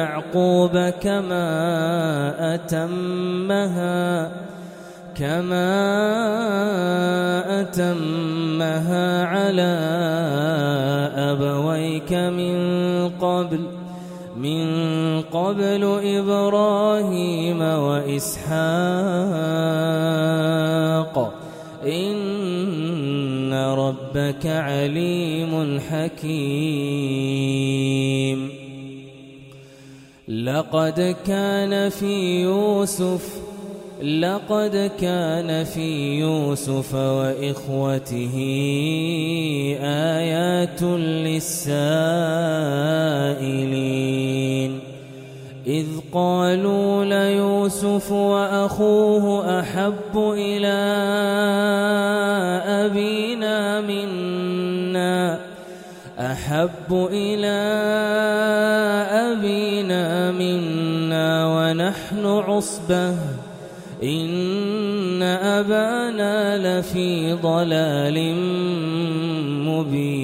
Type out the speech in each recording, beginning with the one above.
يعقوب كما أتمها كما أتمها على أبويك من قبل من قبل إبراهيم وإسحاق. إن ربك عليم حكيم. لقد كان في يوسف لقد كان في يوسف وإخوته آيات للسائلين. إذ قالوا ليوسف وأخوه أحب إلى أبينا منا أحب إلى أبينا منا ونحن عصبة. إن أبانا لفي ضلال مبين.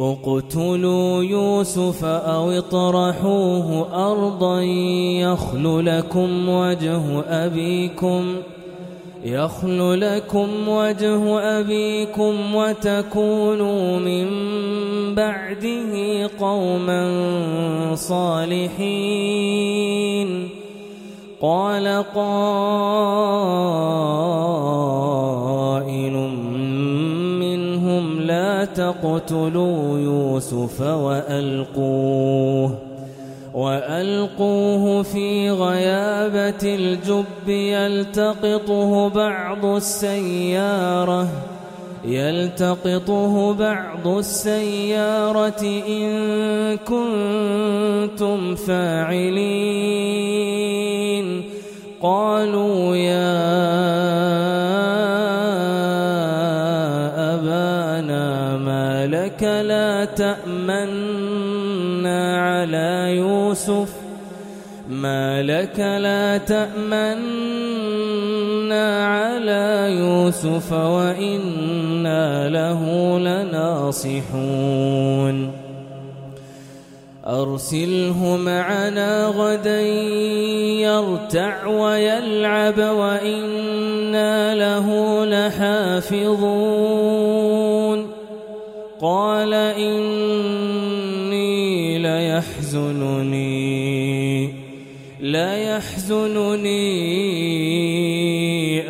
اقتلوا يوسف أو اطرحوه أرضا يخل لكم وجه أبيكم. يخل لكم وجه أبيكم وتكونوا من بعده قوما صالحين. قال قائل منهم لا تقتلوا يوسف وألقوه. وألقوه في غيابة الجب يلتقطه بعض السيارة يلتقطه بعض السيارة إن كنتم فاعلين. قالوا يا لك لا تأمنا على يوسف وإنا له لناصحون. أرسله معنا غدا يرتع ويلعب وإنا له لحافظون. قال يحزنني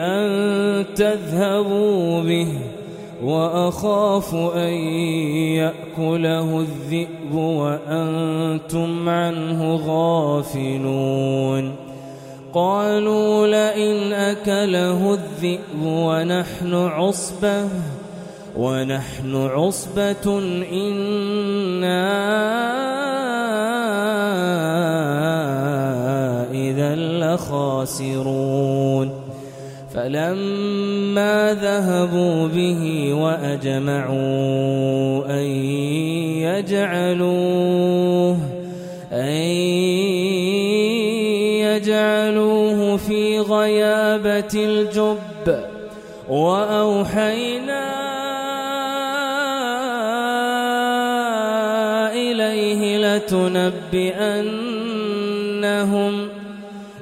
أن تذهبوا به وأخاف أن يأكله الذئب وأنتم عنه غافلون. قالوا لئن أكله الذئب ونحن عصبة ونحن عصبة إنا خاسرون. فلما ذهبوا به وأجمعوا أن يجعلوه أن يجعلوه في غيابة الجب. وأوحينا إليه لتنبئنهم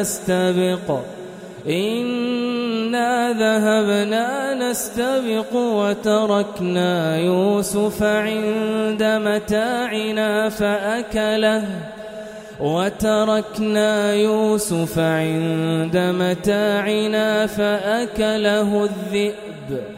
نستبق. إنا ذهبنا نستبق وتركنا يوسف عند متاعنا فأكله. وتركنا يوسف عند متاعنا فأكله الذئب.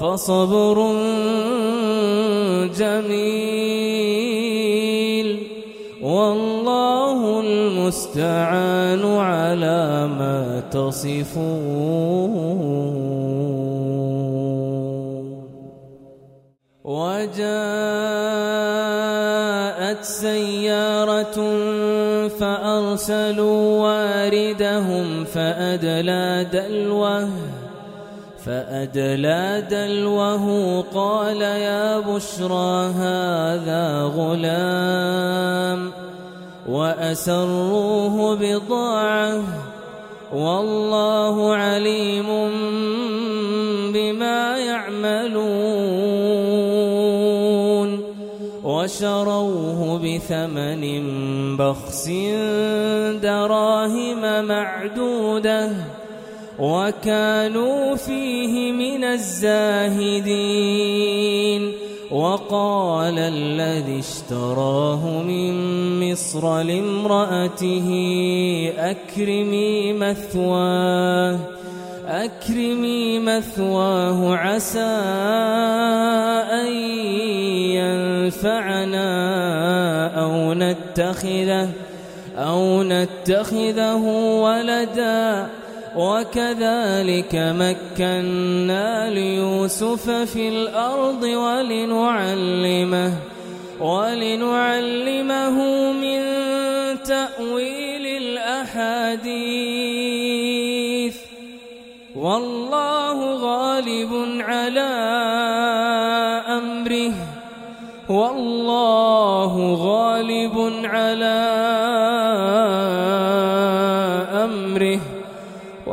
فصبر جميل والله المستعان على ما تصفون. وجاءت سيارة فأرسلوا واردهم فأدلى دلوه فأدلى دلوه قال يا بشرى هذا غلام وأسروه بضاعة والله عليم بما يعملون وشروه بثمن بخس دراهم معدودة وكانوا فيه من الزاهدين. وقال الذي اشتراه من مصر لامرأته أكرمي مثواه أكرمي مثواه عسى أن ينفعنا أو نتخذه أو نتخذه ولداً. وكذلك مكنا ليوسف في الأرض ولنعلمه ولنعلمه من تأويل الأحاديث. والله غالب على أمره. والله غالب على أمره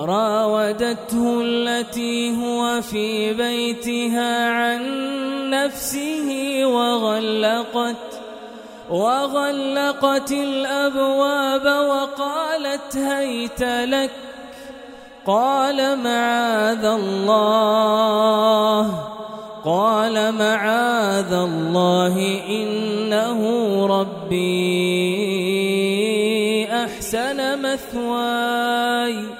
وراودته التي هو في بيتها عن نفسه وغلقت وغلقت الأبواب وقالت هيت لك قال معاذ الله قال معاذ الله إنه ربي أحسن مثواي.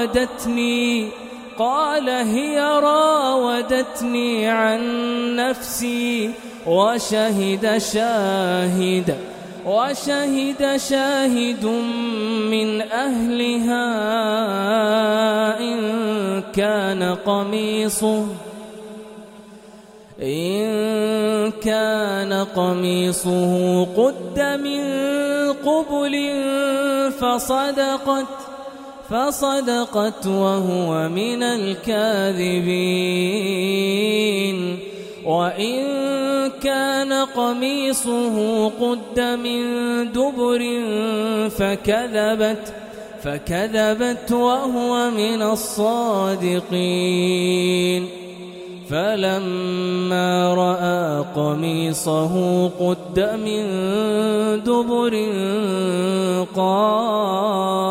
راودتني قال هي راودتني عن نفسي وشهد شاهد وشهد شاهد من أهلها إن كان قميصه إن كان قميصه قد من قبل فصدقت. فصدقت وهو من الكاذبين. وإن كان قميصه قد من دبر فكذبت فكذبت وهو من الصادقين. فلما رأى قميصه قد من دبر قال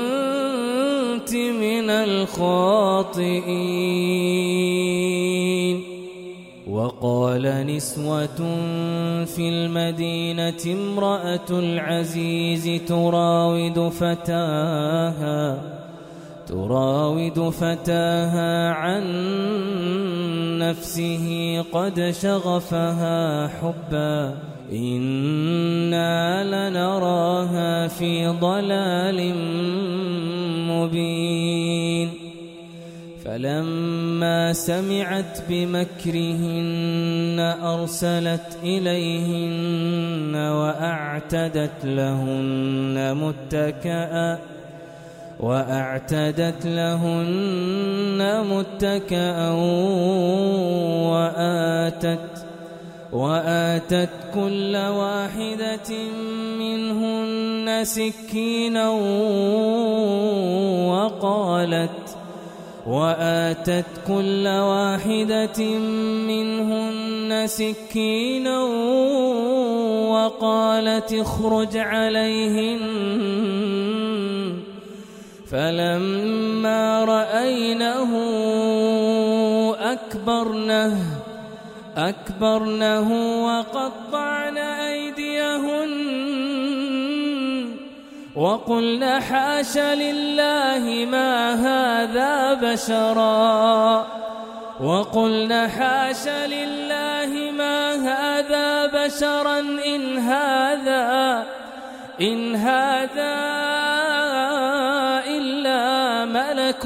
الخاطئين. وقال نسوة في المدينة امرأة العزيز تراود فتاها تراود فتاها عن نفسه قد شغفها حبا. إنا لنراها في ضلال مبين فلما سمعت بمكرهن أرسلت إليهن وأعتدت لهن متكئا وأعتدت لهن متكأ وآتت وآتت كل واحدة منهن سكينا وقالت وآتت كل واحدة منهن سكينا وقالت اخرج عليهن فلما رأينه أكبرنه أكبرنه وقطعن أيديهن وقلن حاش لله ما هذا بشرا وقلن حاش لله ما هذا بشرا إن هذا إن هذا إلا ملك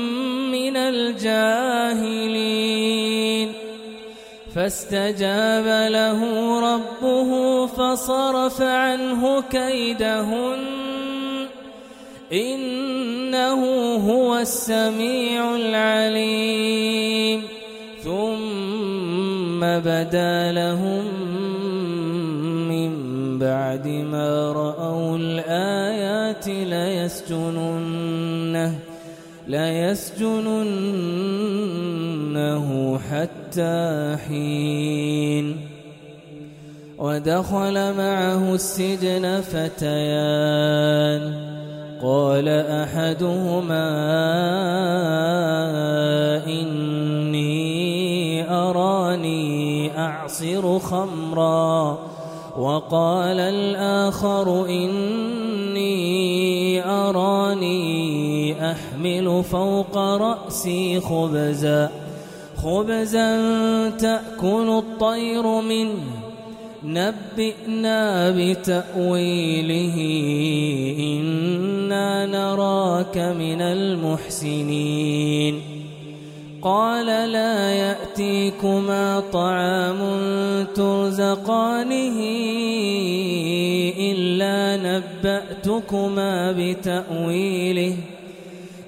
من الجاهلين. فاستجاب له ربه فصرف عنه كيدهن. إنه هو السميع العليم. ثم بدا لهم من بعد ما رأوا الآيات ليسجننه ليسجننه حتى حين. ودخل معه السجن فتيان. قال أحدهما إني أراني أعصر خمرا. وقال الآخر إني أراني أحمل فوق رأسي خبزا خبزا تأكل الطير منه نبئنا بتأويله. إنا نراك من المحسنين. قال لا يأتيكما طعام ترزقانه إلا نبأتكما بتأويله.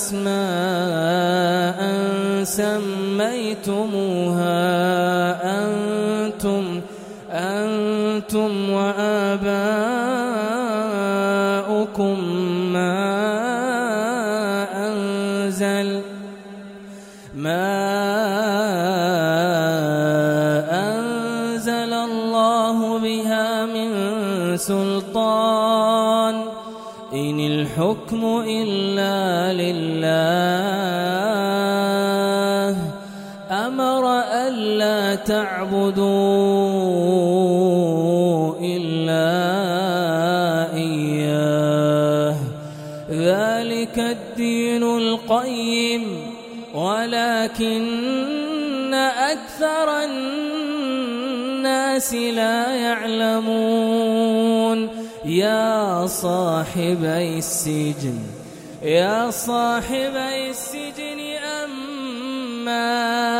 أسماء سميتموها أنتم أنتم وآباؤكم ما أنزل ما أنزل الله بها من سلطان. إن الحكم إلا تعبدوا إلا إياه. ذلك الدين القيم ولكن أكثر الناس لا يعلمون. يا صاحبي السجن يا صاحبي السجن أما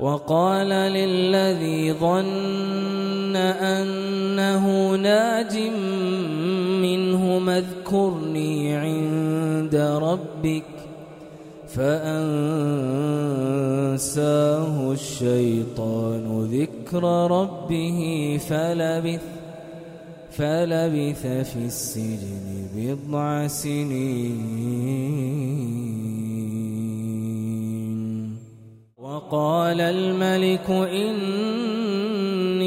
وقال للذي ظن أنه ناج منه اذكرني ربك فأنساه الشيطان ذكر ربه فلبث فلبث في السجن بضع سنين. وقال الملك إني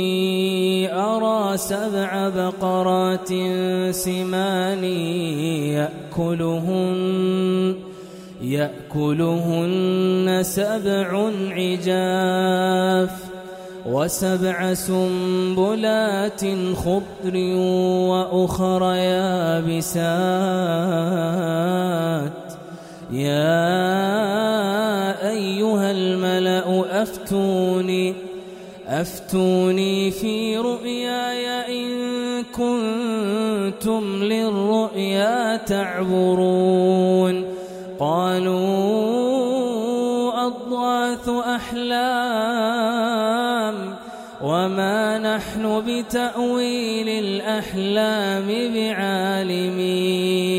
أرى سبع بقرات سمان يأكلهن يأكلهن سبع عجاف وسبع سنبلات خضر وأخر يابسات يا أيها الملأ أفتوني أفتوني في رؤياي إن كنتم للرؤيا تعبرون. قالوا أضغاث أحلام وما نحن بتأويل الأحلام بعالمين.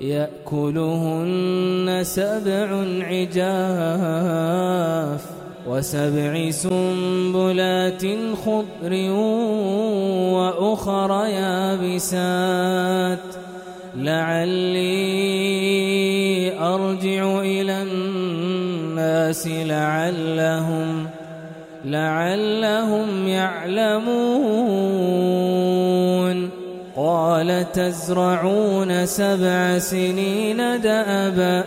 يأكلهن سبع عجاف وسبع سنبلات خضر وأخر يابسات. لعلي أرجع إلى الناس لعلهم لعلهم يعلمون. قال تزرعون سبع سنين دأبا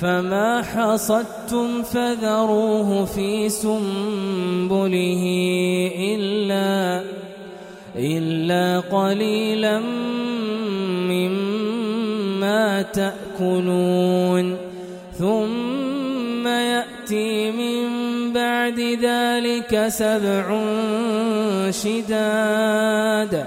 فما حصدتم فذروه في سنبله إلا إلا قليلا مما تأكلون ثم يأتي من بعد ذلك سبع شداد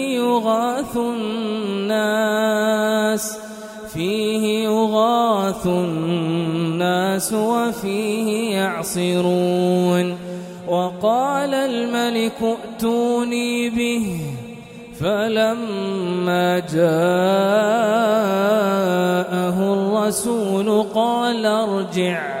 يغاث الناس فيه يغاث الناس وفيه يعصرون. وقال الملك ائتوني به فلما جاءه الرسول قال ارجع.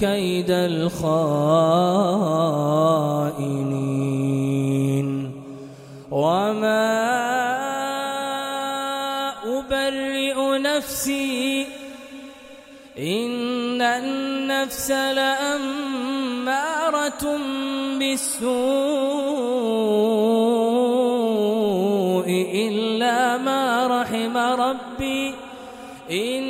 كيد الخائنين وما أبرئ نفسي إن النفس لأمارة بالسوء إلا ما رحم ربي إن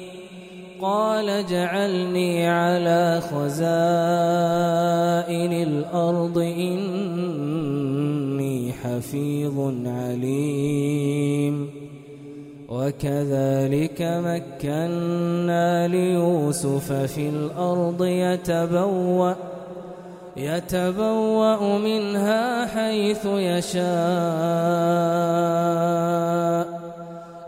قال جعلني على خزائن الأرض إني حفيظ عليم. وكذلك مكنا ليوسف في الأرض يتبوأ يتبوأ منها حيث يشاء.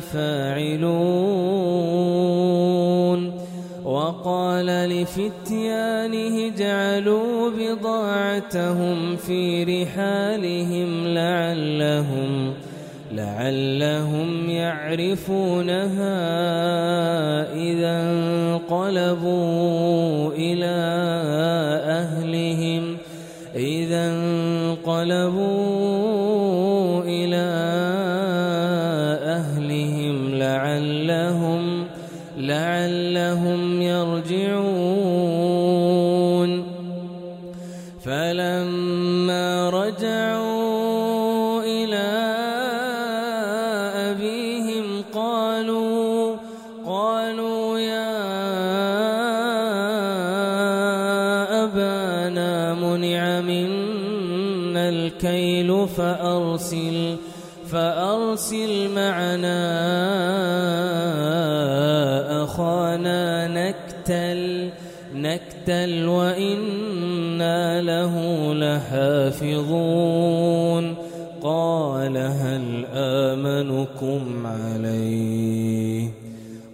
لفاعلون وقال لفتيانه اجعلوا بضاعتهم في رحالهم لعلهم لعلهم يعرفونها إذا انقلبوا إلى أهلهم إذا انقلبوا فأرسل فأرسل معنا أخانا نكتل نكتل وإنا له لحافظون. قال هل آمنكم عليه؟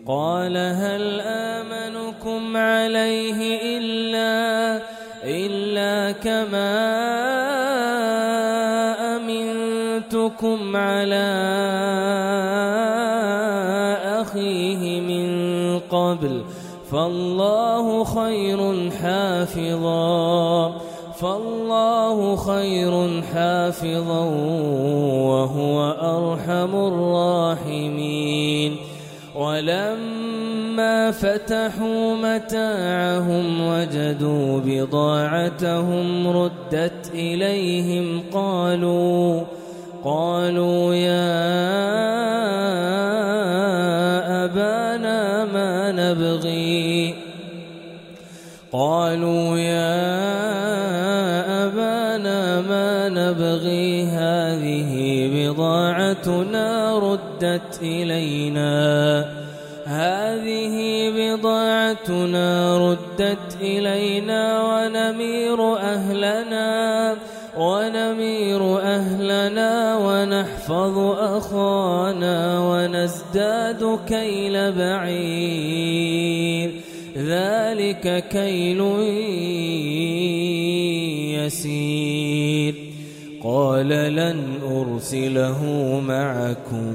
قال هل آمنكم عليه إلا إلا كما أمنتكم على أخيه من قبل فالله خير حافظا فالله خير حافظا وهو أرحم الراحمين ولما فتحوا متاعهم وجدوا بضاعتهم ردت إليهم قالوا قالوا يا أبانا ما نبغي. قالوا يا أبانا ما نبغي. هذه بضاعتنا ردت إلينا. هذه بضاعتنا ردت إلينا ونمير أهلنا ونمير أهلنا ونحفظ أخانا ونزداد كيل بعير. ذلك كيل يسير. قال لن أرسله معكم.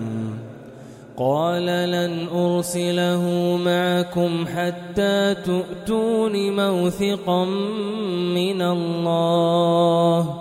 قال لن أرسله معكم حتى تؤتون موثقا من الله.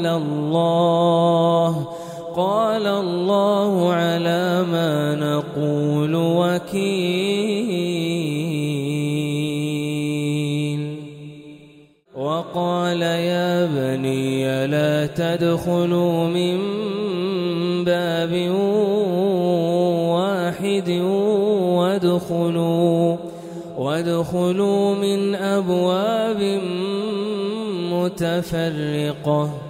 قال الله قال الله على ما نقول وكيل. وقال يا بني لا تدخلوا من باب واحد وادخلوا وادخلوا من أبواب متفرقة.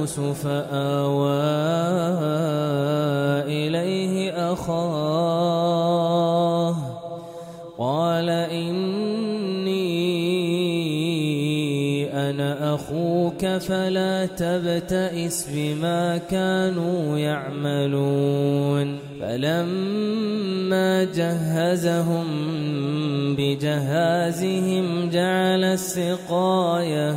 يوسف آوى إليه أخاه قال إني أنا أخوك فلا تبتئس بما كانوا يعملون فلما جهزهم بجهازهم جعل السقاية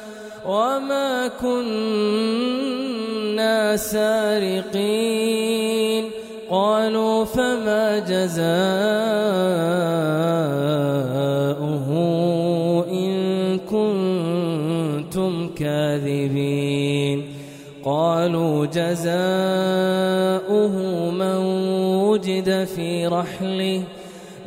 وما كنا سارقين قالوا فما جزاؤه إن كنتم كاذبين قالوا جزاؤه من وجد في رحله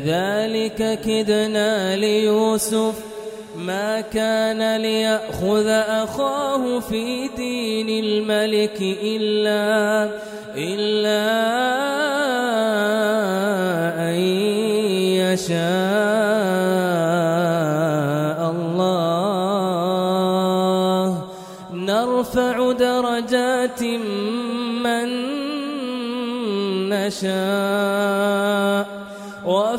كذلك كدنا ليوسف ما كان ليأخذ أخاه في دين الملك إلا إلا أن يشاء الله. نرفع درجات من نشاء.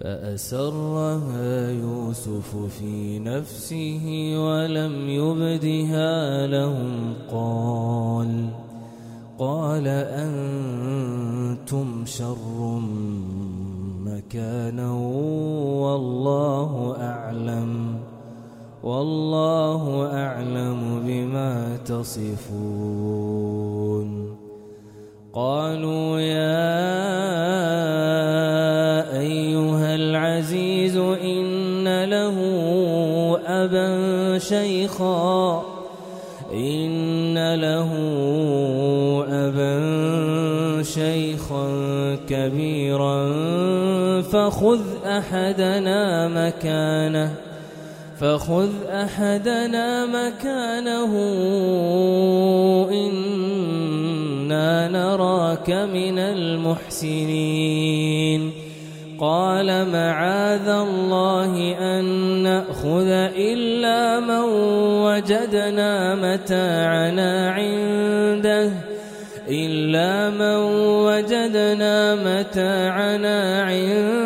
فأسرها يوسف في نفسه ولم يبدها لهم. قال قال أنتم شر مكانا والله أعلم والله أعلم بما تصفون. قالوا يا فخذ أحدنا مكانه فخذ أحدنا مكانه. إنا نراك من المحسنين. قال معاذ الله أن نأخذ إلا من وجدنا متاعنا عنده إلا من وجدنا متاعنا عنده.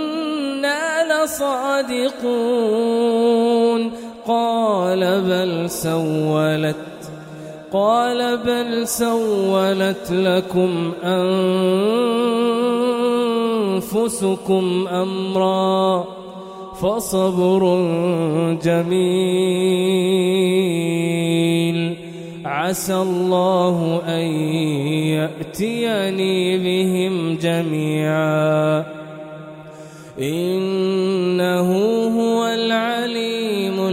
لصادقون قال بل سولت قال بل سولت لكم أنفسكم أمرا فصبر جميل. عسى الله أن يأتيني بهم جميعا. إن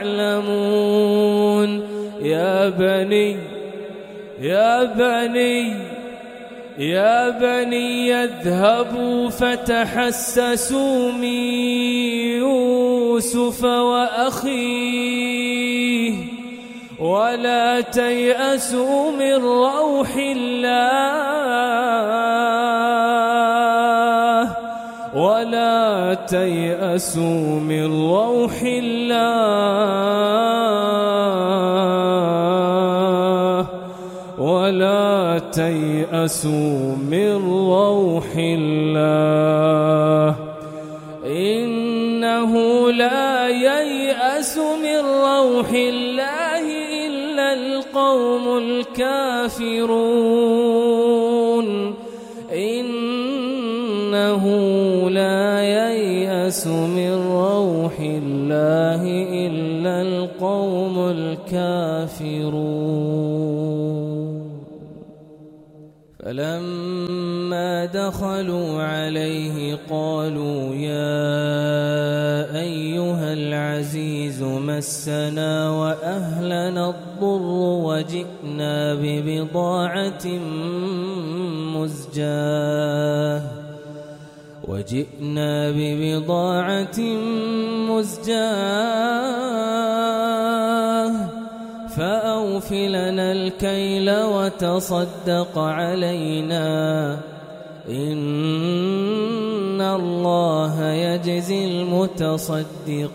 تعلمون يا بني يا بني يا بني اذهبوا فتحسسوا من يوسف وأخيه. ولا تيأسوا من روح الله. ولا تيأسوا من روح الله. ولا تيأسوا من روح الله. إنه لا ييأس من روح الله إلا القوم الكافرون. إنه ييأس من روح الله إلا القوم الكافرون. فلما دخلوا عليه قالوا يا أيها العزيز مسنا وأهلنا الضر وجئنا ببضاعة مزجاة. وجئنا ببضاعة مزجاة فأوف لنا الكيل وتصدق علينا إن الله يجزي المتصدقين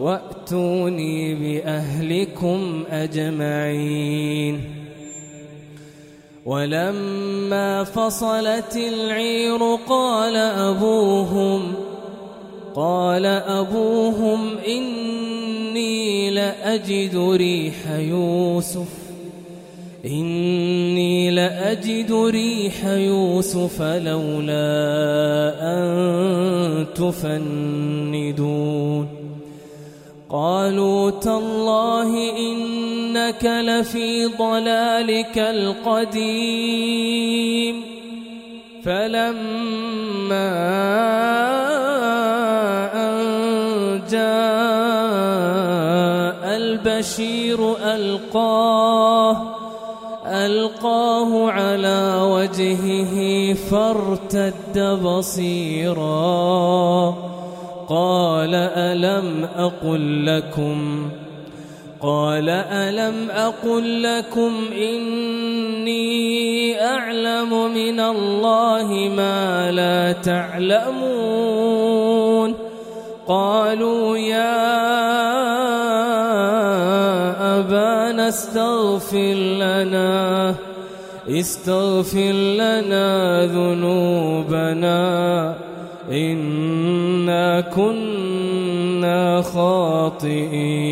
وأتوني بأهلكم أجمعين. ولما فصلت العير قال أبوهم قال أبوهم إني لأجد ريح يوسف إني لأجد ريح يوسف لولا أن تفندون. قالوا تالله إنك لفي ضلالك القديم. فلما أن جاء البشير ألقاه ألقاه على وجهه فارتد بصيرا. قال ألم أقل لكم قال ألم أقل لكم إني أعلم من الله ما لا تعلمون قالوا يا أبانا استغفر لنا استغفر لنا ذنوبنا كنا خاطئين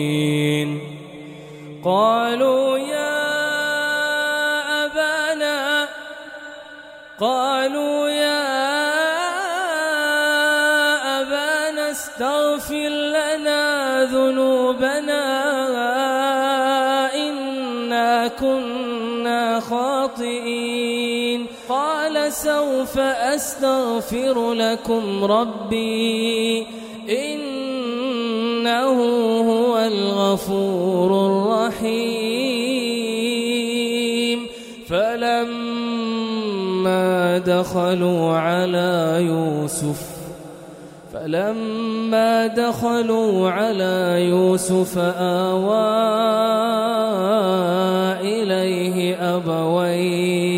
قالوا يا أبانا قالوا سوف أستغفر لكم ربي إنه هو الغفور الرحيم. فلما دخلوا على يوسف فلما دخلوا على يوسف آوى إليه أبويه.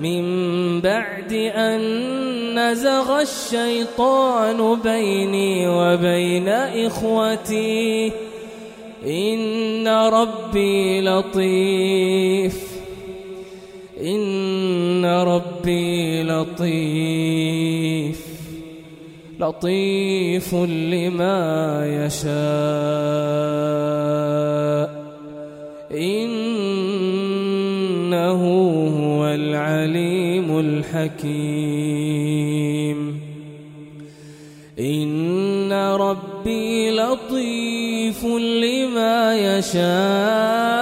من بعد أن نزغ الشيطان بيني وبين إخوتي. إن ربي لطيف. إن ربي لطيف. لطيف لما يشاء. إنه هو العليم الحكيم. إن ربي لطيف لما يشاء.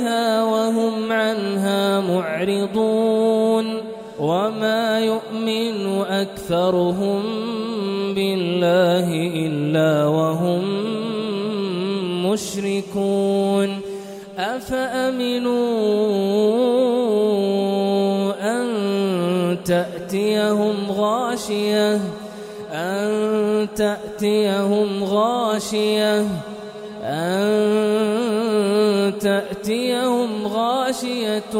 عنها معرضون وما يؤمن أكثرهم بالله إلا وهم مشركون أفأمنوا أن تأتيهم غاشية؟ أن تأتيهم غاشية؟ أن تأتيهم غاشية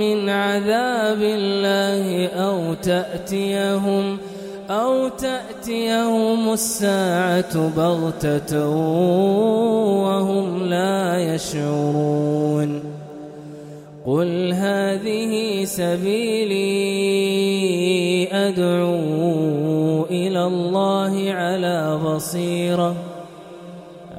من عذاب الله أو تأتيهم أو تأتيهم الساعة بغتة وهم لا يشعرون. قل هذه سبيلي أدعو إلى الله على بصيرة.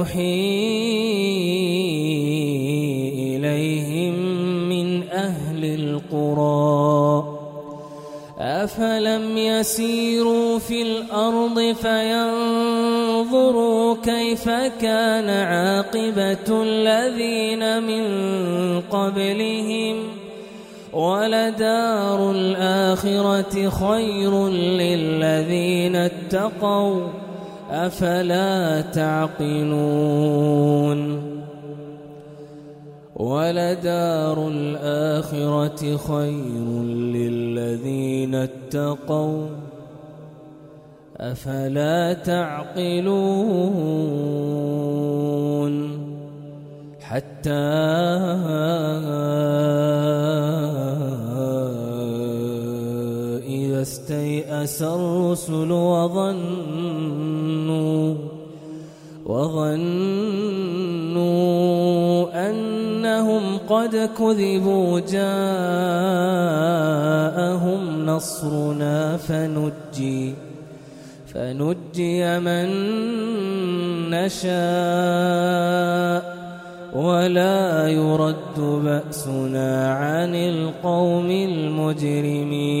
نوحي إليهم من أهل القرى. أفلم يسيروا في الأرض فينظروا كيف كان عاقبة الذين من قبلهم. ولدار الآخرة خير للذين اتقوا. أفلا تعقلون؟ ولدار الآخرة خير للذين اتقوا. أفلا تعقلون؟ حتى إذا استيأس الرسل وظنوا وظنوا أنهم قد كذبوا جاءهم نصرنا فنجي فنجي من نشاء ولا يرد بأسنا عن القوم المجرمين